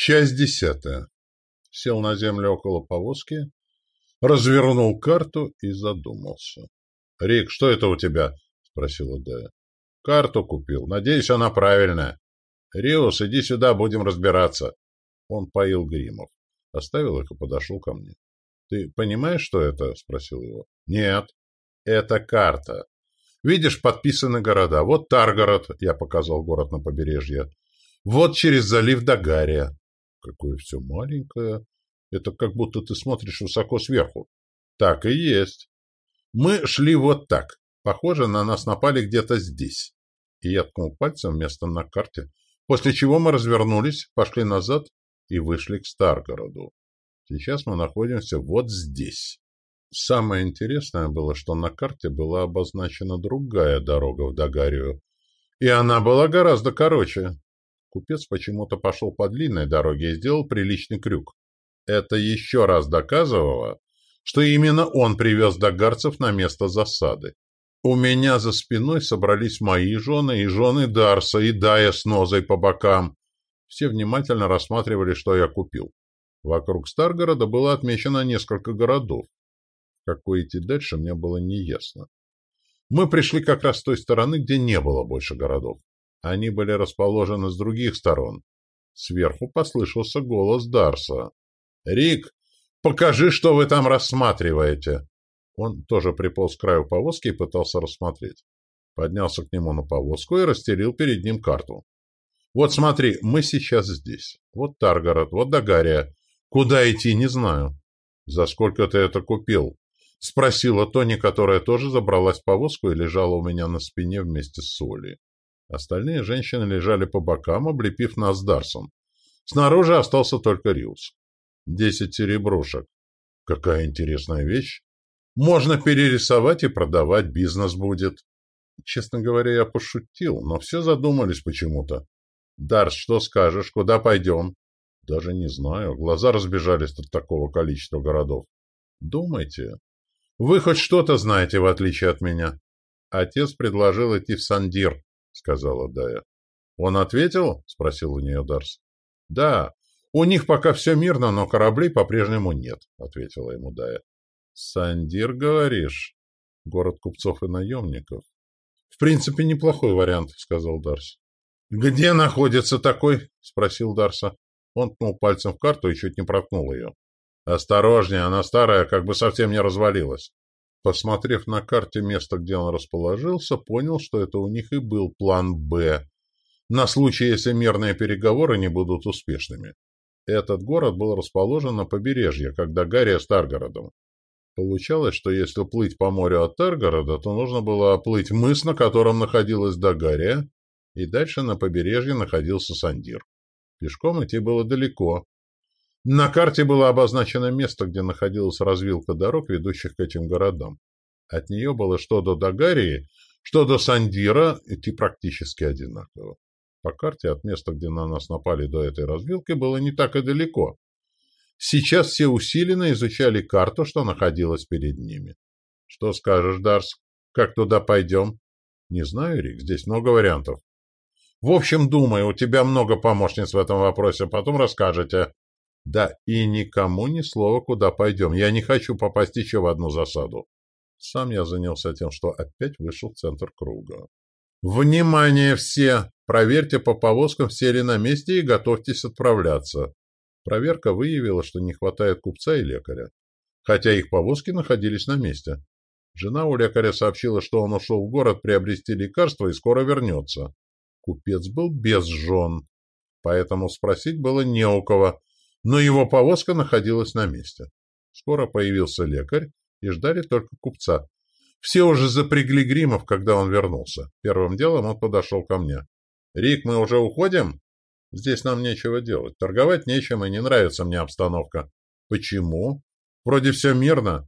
Часть десятая. Сел на землю около повозки, развернул карту и задумался. — Рик, что это у тебя? — спросила Дая. — Карту купил. Надеюсь, она правильная. — Риус, иди сюда, будем разбираться. Он поил гримов. Оставил их и подошел ко мне. — Ты понимаешь, что это? — спросил его. — Нет. — Это карта. Видишь, подписаны города. Вот Таргород, я показал город на побережье. Вот через залив Дагария. Какое все маленькое. Это как будто ты смотришь высоко сверху. Так и есть. Мы шли вот так. Похоже, на нас напали где-то здесь. И я ткнул пальцем место на карте, после чего мы развернулись, пошли назад и вышли к Старгороду. Сейчас мы находимся вот здесь. Самое интересное было, что на карте была обозначена другая дорога в Дагарию, и она была гораздо короче. Купец почему-то пошел по длинной дороге и сделал приличный крюк. Это еще раз доказывало, что именно он привез дагарцев на место засады. У меня за спиной собрались мои жены и жены Дарса, и Дая с Нозой по бокам. Все внимательно рассматривали, что я купил. Вокруг Старгорода было отмечено несколько городов. Какой идти дальше, мне было неясно. Мы пришли как раз с той стороны, где не было больше городов. Они были расположены с других сторон. Сверху послышался голос Дарса. «Рик, покажи, что вы там рассматриваете!» Он тоже приполз к краю повозки и пытался рассмотреть. Поднялся к нему на повозку и расстелил перед ним карту. «Вот смотри, мы сейчас здесь. Вот Таргород, вот Дагария. Куда идти, не знаю». «За сколько ты это купил?» — спросила Тони, которая тоже забралась в повозку и лежала у меня на спине вместе с Солей. Остальные женщины лежали по бокам, облепив нас Дарсом. Снаружи остался только Риус. Десять серебрушек. Какая интересная вещь. Можно перерисовать и продавать, бизнес будет. Честно говоря, я пошутил, но все задумались почему-то. Дарс, что скажешь, куда пойдем? Даже не знаю, глаза разбежались от такого количества городов. Думайте. Вы хоть что-то знаете, в отличие от меня. Отец предложил идти в Сандир, сказала Дая. «Он ответил?» — спросил у нее Дарс. «Да. У них пока все мирно, но кораблей по-прежнему нет», — ответила ему Дая. «Сандир, говоришь?» «Город купцов и наемников». «В принципе, неплохой вариант», — сказал Дарс. «Где находится такой?» — спросил Дарса. Он ткнул пальцем в карту и чуть не проткнул ее. «Осторожнее, она старая, как бы совсем не развалилась». Посмотрев на карте место, где он расположился, понял, что это у них и был план «Б», на случай, если мирные переговоры не будут успешными. Этот город был расположен на побережье, как Дагария с Таргородом. Получалось, что если плыть по морю от Таргорода, то нужно было оплыть мыс, на котором находилась Дагария, и дальше на побережье находился Сандир. Пешком идти было далеко, на карте было обозначено место, где находилась развилка дорог, ведущих к этим городам. От нее было что до Дагарии, что до Сандира идти практически одинаково. По карте от места, где на нас напали до этой развилки, было не так и далеко. Сейчас все усиленно изучали карту, что находилась перед ними. — Что скажешь, Дарс? Как туда пойдем? — Не знаю, Рик, здесь много вариантов. — В общем, думаю, у тебя много помощниц в этом вопросе, потом расскажете. Да, и никому ни слова, куда пойдем. Я не хочу попасть еще в одну засаду. Сам я занялся тем, что опять вышел в центр круга. «Внимание все! Проверьте по повозкам, все ли на месте и готовьтесь отправляться». Проверка выявила, что не хватает купца и лекаря, хотя их повозки находились на месте. Жена у лекаря сообщила, что он ушел в город приобрести лекарство и скоро вернется. Купец был без жен, поэтому спросить было не у кого, но его повозка находилась на месте. Скоро появился лекарь, и ждали только купца. Все уже запрягли гримов, когда он вернулся. Первым делом он подошел ко мне. «Рик, мы уже уходим?» «Здесь нам нечего делать. Торговать нечем, и не нравится мне обстановка». «Почему? Вроде все мирно».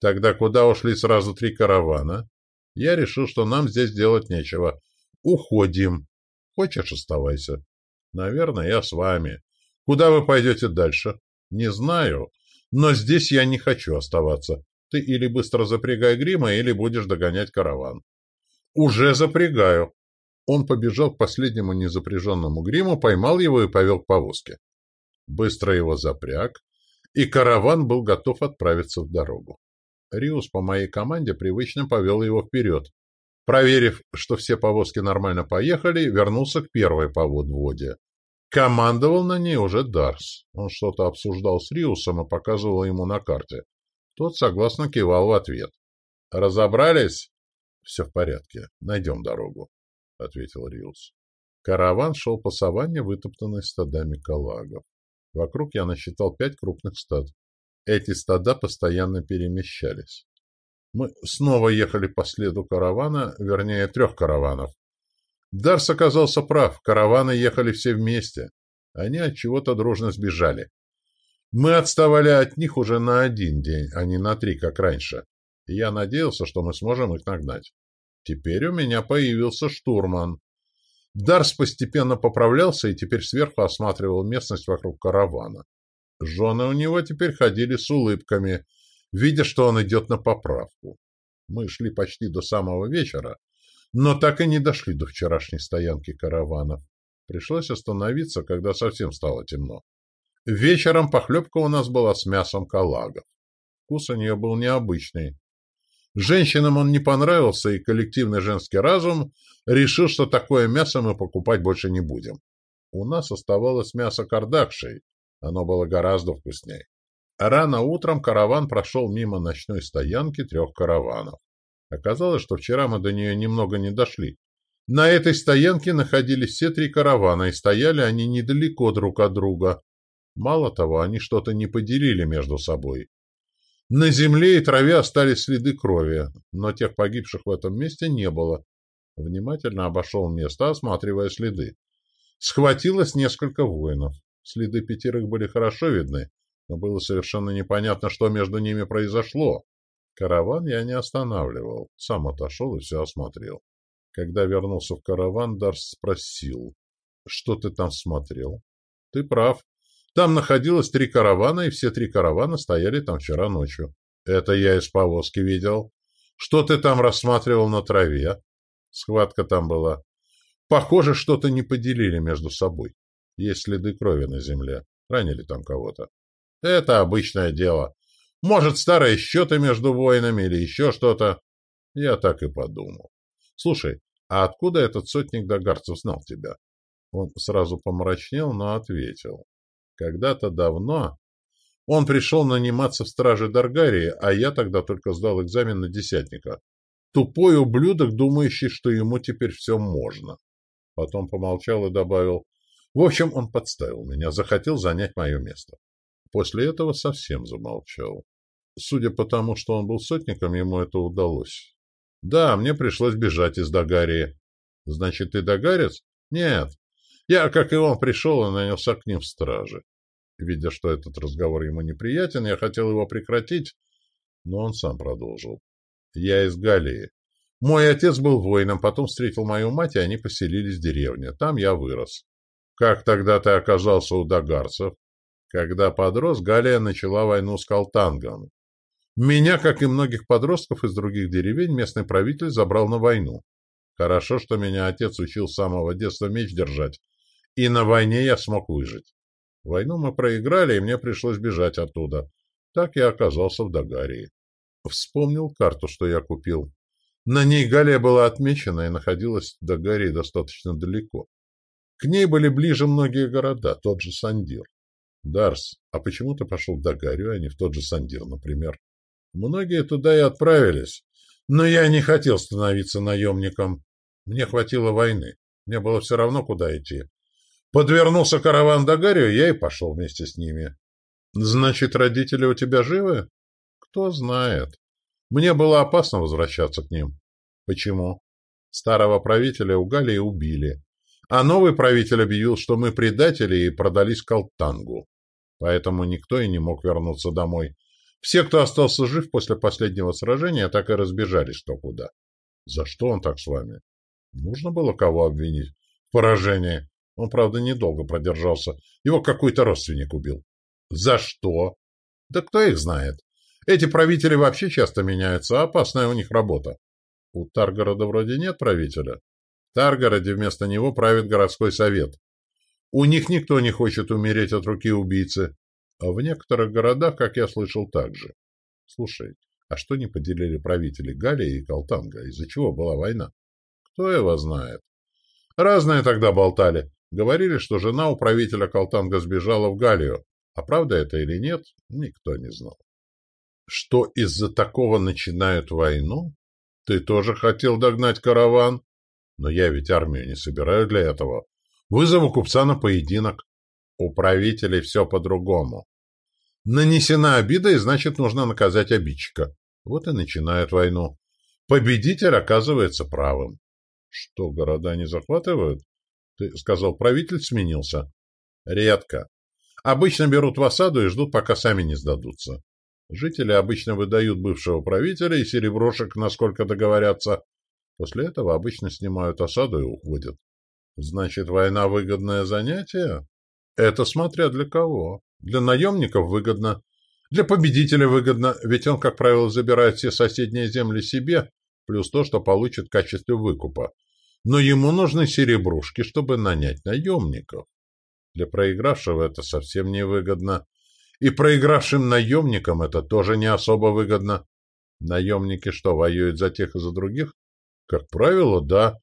«Тогда куда ушли сразу три каравана?» «Я решил, что нам здесь делать нечего. Уходим. Хочешь, оставайся?» «Наверное, я с вами. Куда вы пойдете дальше? Не знаю, но здесь я не хочу оставаться. Ты или быстро запрягай грима, или будешь догонять караван. Уже запрягаю. Он побежал к последнему незапряженному гриму, поймал его и повел к повозке. быстро его запряг, и караван был готов отправиться в дорогу. Риус по моей команде привычно повел его вперед. Проверив, что все повозки нормально поехали, вернулся к первой поводводе. Командовал на ней уже Дарс. Он что-то обсуждал с Риусом и показывал ему на карте. Тот согласно кивал в ответ. «Разобрались?» «Все в порядке. Найдем дорогу», — ответил Риус. Караван шел по саванне, вытоптанной стадами калагов. Вокруг я насчитал пять крупных стад. Эти стада постоянно перемещались. Мы снова ехали по следу каравана, вернее, трех караванов. Дарс оказался прав, караваны ехали все вместе. Они от чего-то дружно сбежали. Мы отставали от них уже на один день, а не на три, как раньше. Я надеялся, что мы сможем их нагнать. Теперь у меня появился штурман. Дарс постепенно поправлялся и теперь сверху осматривал местность вокруг каравана. Жены у него теперь ходили с улыбками, видя, что он идет на поправку. Мы шли почти до самого вечера, но так и не дошли до вчерашней стоянки караванов. Пришлось остановиться, когда совсем стало темно. Вечером похлебка у нас была с мясом калагов. Вкус у нее был необычный. Женщинам он не понравился, и коллективный женский разум решил, что такое мясо мы покупать больше не будем. У нас оставалось мясо кардакшей, оно было гораздо вкуснее. Рано утром караван прошел мимо ночной стоянки трех караванов. Оказалось, что вчера мы до нее немного не дошли. На этой стоянке находились все три каравана, и стояли они недалеко друг от друга. Мало того, они что-то не поделили между собой. На земле и траве остались следы крови, но тех погибших в этом месте не было. Внимательно обошел место, осматривая следы. Схватилось несколько воинов. Следы пятерых были хорошо видны, но было совершенно непонятно, что между ними произошло. Караван я не останавливал, сам отошел и все осмотрел. Когда вернулся в караван, Дарс спросил, что ты там смотрел? Ты прав. Там находилось три каравана, и все три каравана стояли там вчера ночью. Это я из повозки видел. Что ты там рассматривал на траве? Схватка там была. Похоже, что-то не поделили между собой. Есть следы крови на земле. Ранили там кого-то. Это обычное дело. Может, старые счеты между воинами или еще что-то. Я так и подумал. Слушай, а откуда этот сотник Дагарцев знал тебя? Он сразу помрачнел, но ответил. Когда-то давно он пришел наниматься в страже Даргарии, а я тогда только сдал экзамен на десятника. Тупой ублюдок, думающий, что ему теперь все можно. Потом помолчал и добавил. В общем, он подставил меня, захотел занять мое место. После этого совсем замолчал. Судя по тому, что он был сотником, ему это удалось. Да, мне пришлось бежать из Дагарии. Значит, ты дагарец? Нет. Я, как и он, пришел и нанялся к ним в страже. Видя, что этот разговор ему неприятен, я хотел его прекратить, но он сам продолжил. Я из Галии. Мой отец был воином, потом встретил мою мать, и они поселились в деревне. Там я вырос. Как тогда ты оказался у дагарцев? Когда подрос, Галия начала войну с Калтангом. Меня, как и многих подростков из других деревень, местный правитель забрал на войну. Хорошо, что меня отец учил с самого детства меч держать, и на войне я смог выжить. Войну мы проиграли, и мне пришлось бежать оттуда. Так я оказался в Дагарии. Вспомнил карту, что я купил. На ней Галия была отмечена и находилась в Дагарии достаточно далеко. К ней были ближе многие города, тот же Сандир. Дарс, а почему ты пошел в Дагарию, а не в тот же Сандир, например? Многие туда и отправились, но я не хотел становиться наемником. Мне хватило войны. Мне было все равно, куда идти. Подвернулся караван Дагарию, я и пошел вместе с ними. Значит, родители у тебя живы? Кто знает. Мне было опасно возвращаться к ним. Почему? Старого правителя у Галии убили. А новый правитель объявил, что мы предатели и продались Калтангу. Поэтому никто и не мог вернуться домой. Все, кто остался жив после последнего сражения, так и разбежались что куда. За что он так с вами? Нужно было кого обвинить в поражении. Он, правда, недолго продержался. Его какой-то родственник убил. За что? Да кто их знает? Эти правители вообще часто меняются, а опасная у них работа. У Таргорода вроде нет правителя. В Таргороде вместо него правит городской совет. У них никто не хочет умереть от руки убийцы. А в некоторых городах, как я слышал, так же. Слушай, а что не поделили правители Галии и Калтанга? Из-за чего была война? Кто его знает? Разные тогда болтали. Говорили, что жена у правителя Калтанга сбежала в Галию. А правда это или нет, никто не знал. Что из-за такого начинают войну? Ты тоже хотел догнать караван? Но я ведь армию не собираю для этого. Вызову купца на поединок. У правителей все по-другому. Нанесена обида, и значит, нужно наказать обидчика. Вот и начинают войну. Победитель оказывается правым. Что, города не захватывают? Ты сказал, правитель сменился? Редко. Обычно берут в осаду и ждут, пока сами не сдадутся. Жители обычно выдают бывшего правителя и сереброшек, насколько договорятся. После этого обычно снимают осаду и уходят. Значит, война выгодное занятие? Это смотря для кого. Для наемников выгодно. Для победителя выгодно, ведь он, как правило, забирает все соседние земли себе, плюс то, что получит в качестве выкупа. Но ему нужны серебрушки, чтобы нанять наемников. Для проигравшего это совсем невыгодно. И проигравшим наемникам это тоже не особо выгодно. Наемники что, воюют за тех и за других? Как правило, да.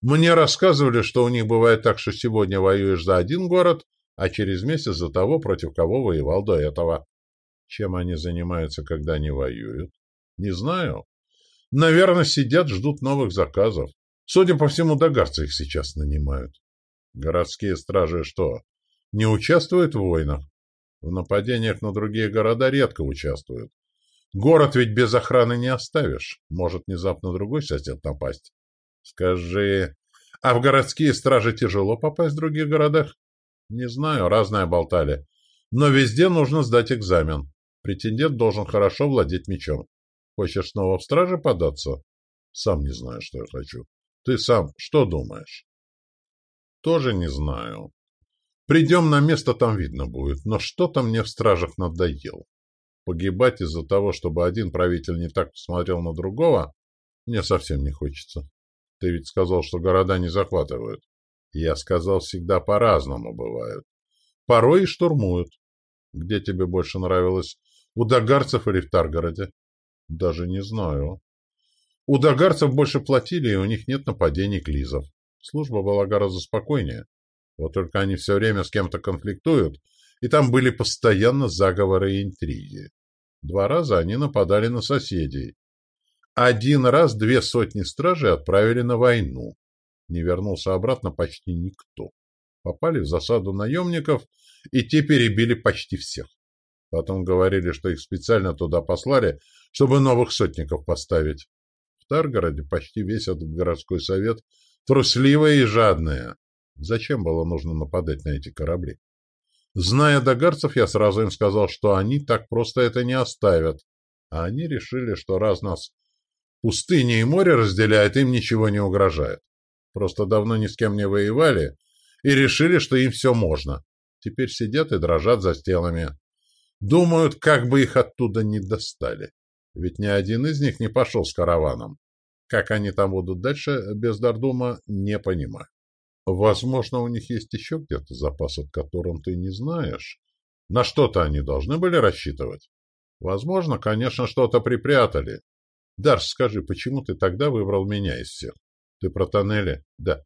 Мне рассказывали, что у них бывает так, что сегодня воюешь за один город, а через месяц за того, против кого воевал до этого. Чем они занимаются, когда не воюют? Не знаю. Наверное, сидят, ждут новых заказов. Судя по всему, догарцы их сейчас нанимают. Городские стражи что, не участвуют в войнах? В нападениях на другие города редко участвуют. Город ведь без охраны не оставишь. Может внезапно другой сосед напасть. Скажи, а в городские стражи тяжело попасть в других городах? Не знаю, разное болтали. Но везде нужно сдать экзамен. Претендент должен хорошо владеть мечом. Хочешь снова в страже податься? Сам не знаю, что я хочу. Ты сам что думаешь? Тоже не знаю. Придем на место, там видно будет. Но что-то мне в стражах надоел. Погибать из-за того, чтобы один правитель не так посмотрел на другого, мне совсем не хочется. Ты ведь сказал, что города не захватывают. Я сказал, всегда по-разному бывают. Порой и штурмуют. Где тебе больше нравилось? У догарцев или в Таргороде? Даже не знаю. У догарцев больше платили, и у них нет нападений клизов. Служба была гораздо спокойнее. Вот только они все время с кем-то конфликтуют, и там были постоянно заговоры и интриги. Два раза они нападали на соседей, один раз две сотни стражей отправили на войну. Не вернулся обратно почти никто. Попали в засаду наемников, и те перебили почти всех. Потом говорили, что их специально туда послали, чтобы новых сотников поставить. В Таргороде почти весь этот городской совет трусливые и жадные. Зачем было нужно нападать на эти корабли? Зная догарцев, я сразу им сказал, что они так просто это не оставят. А они решили, что раз нас Пустыня и море разделяют, им ничего не угрожает. Просто давно ни с кем не воевали и решили, что им все можно. Теперь сидят и дрожат за стенами. Думают, как бы их оттуда не достали. Ведь ни один из них не пошел с караваном. Как они там будут дальше, без Дардума, не понимаю. Возможно, у них есть еще где-то запас, от которым ты не знаешь. На что-то они должны были рассчитывать. Возможно, конечно, что-то припрятали. Дарс, скажи, почему ты тогда выбрал меня из всех? Ты про тоннели? Да.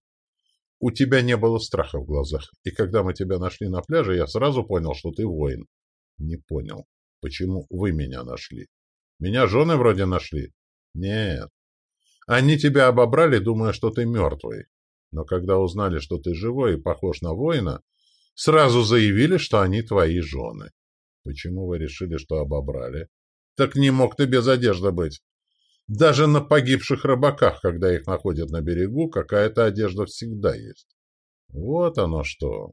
У тебя не было страха в глазах, и когда мы тебя нашли на пляже, я сразу понял, что ты воин. Не понял, почему вы меня нашли. Меня жены вроде нашли? Нет. Они тебя обобрали, думая, что ты мертвый. Но когда узнали, что ты живой и похож на воина, сразу заявили, что они твои жены. Почему вы решили, что обобрали? Так не мог ты без одежды быть. Даже на погибших рыбаках, когда их находят на берегу, какая-то одежда всегда есть. Вот оно что.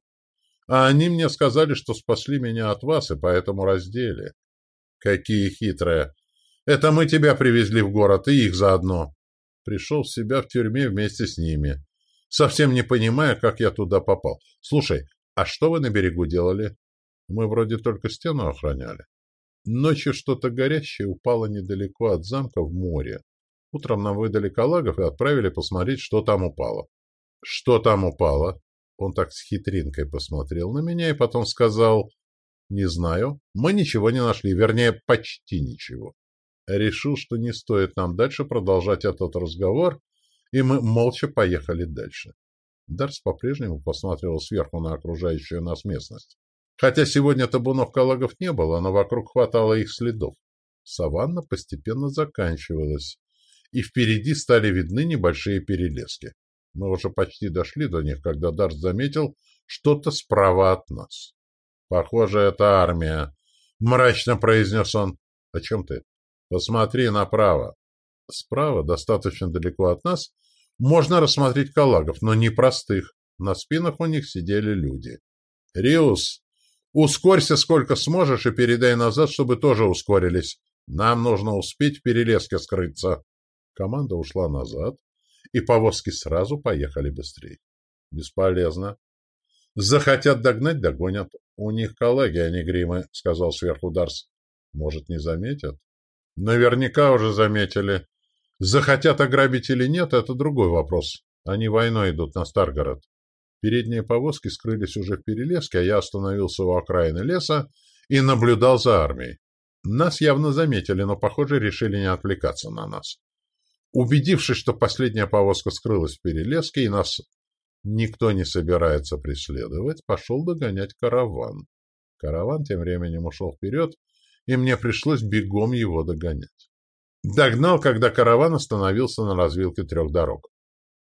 А они мне сказали, что спасли меня от вас и поэтому раздели. Какие хитрые. Это мы тебя привезли в город и их заодно. Пришел в себя в тюрьме вместе с ними. Совсем не понимая, как я туда попал. Слушай, а что вы на берегу делали? Мы вроде только стену охраняли. Ночью что-то горящее упало недалеко от замка в море. Утром нам выдали калагов и отправили посмотреть, что там упало. Что там упало? Он так с хитринкой посмотрел на меня и потом сказал, «Не знаю, мы ничего не нашли, вернее, почти ничего». Решил, что не стоит нам дальше продолжать этот разговор, и мы молча поехали дальше. Дарс по-прежнему посматривал сверху на окружающую нас местность. Хотя сегодня табунов калагов не было, но вокруг хватало их следов. Саванна постепенно заканчивалась, и впереди стали видны небольшие перелески. Мы уже почти дошли до них, когда Дарс заметил что-то справа от нас. «Похоже, это армия», — мрачно произнес он. «О чем ты?» «Посмотри направо». Справа, достаточно далеко от нас, можно рассмотреть калагов, но не простых. На спинах у них сидели люди. «Риус, ускорься сколько сможешь и передай назад, чтобы тоже ускорились. Нам нужно успеть в перелеске скрыться». Команда ушла назад, и повозки сразу поехали быстрее. Бесполезно. Захотят догнать — догонят. У них коллеги, а не гримы, — сказал сверху Дарс. Может, не заметят? Наверняка уже заметили. Захотят ограбить или нет — это другой вопрос. Они войной идут на Старгород. Передние повозки скрылись уже в перелеске, а я остановился у окраины леса и наблюдал за армией. Нас явно заметили, но, похоже, решили не отвлекаться на нас. Убедившись, что последняя повозка скрылась в перелеске и нас никто не собирается преследовать, пошел догонять караван. Караван тем временем ушел вперед, и мне пришлось бегом его догонять. Догнал, когда караван остановился на развилке трех дорог.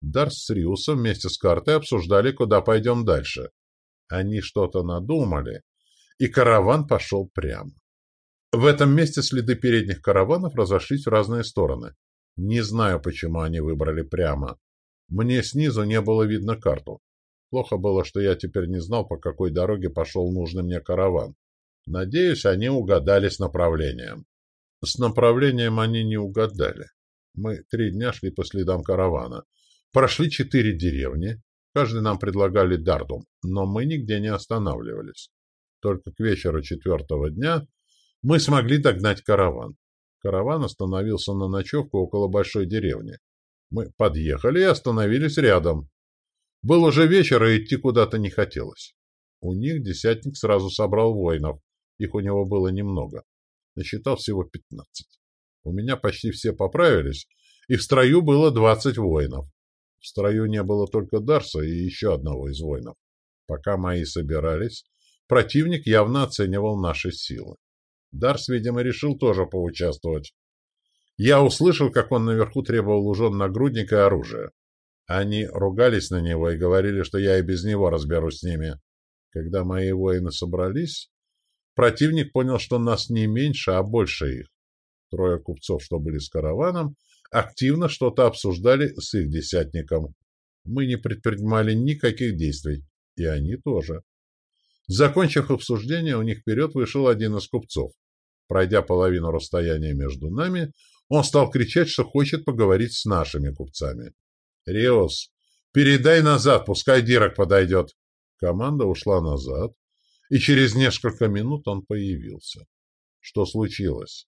Дарс с Риусом вместе с картой обсуждали, куда пойдем дальше. Они что-то надумали, и караван пошел прямо. В этом месте следы передних караванов разошлись в разные стороны. Не знаю, почему они выбрали прямо. Мне снизу не было видно карту. Плохо было, что я теперь не знал, по какой дороге пошел нужный мне караван. Надеюсь, они угадали с направлением. С направлением они не угадали. Мы три дня шли по следам каравана. Прошли четыре деревни. Каждый нам предлагали дардум, но мы нигде не останавливались. Только к вечеру четвертого дня мы смогли догнать караван. Караван остановился на ночевку около большой деревни. Мы подъехали и остановились рядом. Был уже вечер, и идти куда-то не хотелось. У них десятник сразу собрал воинов. Их у него было немного. Насчитал всего пятнадцать. У меня почти все поправились, и в строю было двадцать воинов. В строю не было только Дарса и еще одного из воинов. Пока мои собирались, противник явно оценивал наши силы. Дарс, видимо, решил тоже поучаствовать. Я услышал, как он наверху требовал у жен нагрудника и оружия. Они ругались на него и говорили, что я и без него разберусь с ними. Когда мои воины собрались, противник понял, что нас не меньше, а больше их. Трое купцов, что были с караваном, активно что-то обсуждали с их десятником. Мы не предпринимали никаких действий, и они тоже. Закончив обсуждение, у них вперед вышел один из купцов. Пройдя половину расстояния между нами, он стал кричать, что хочет поговорить с нашими купцами. «Риос, передай назад, пускай Дирок подойдет». Команда ушла назад, и через несколько минут он появился. Что случилось?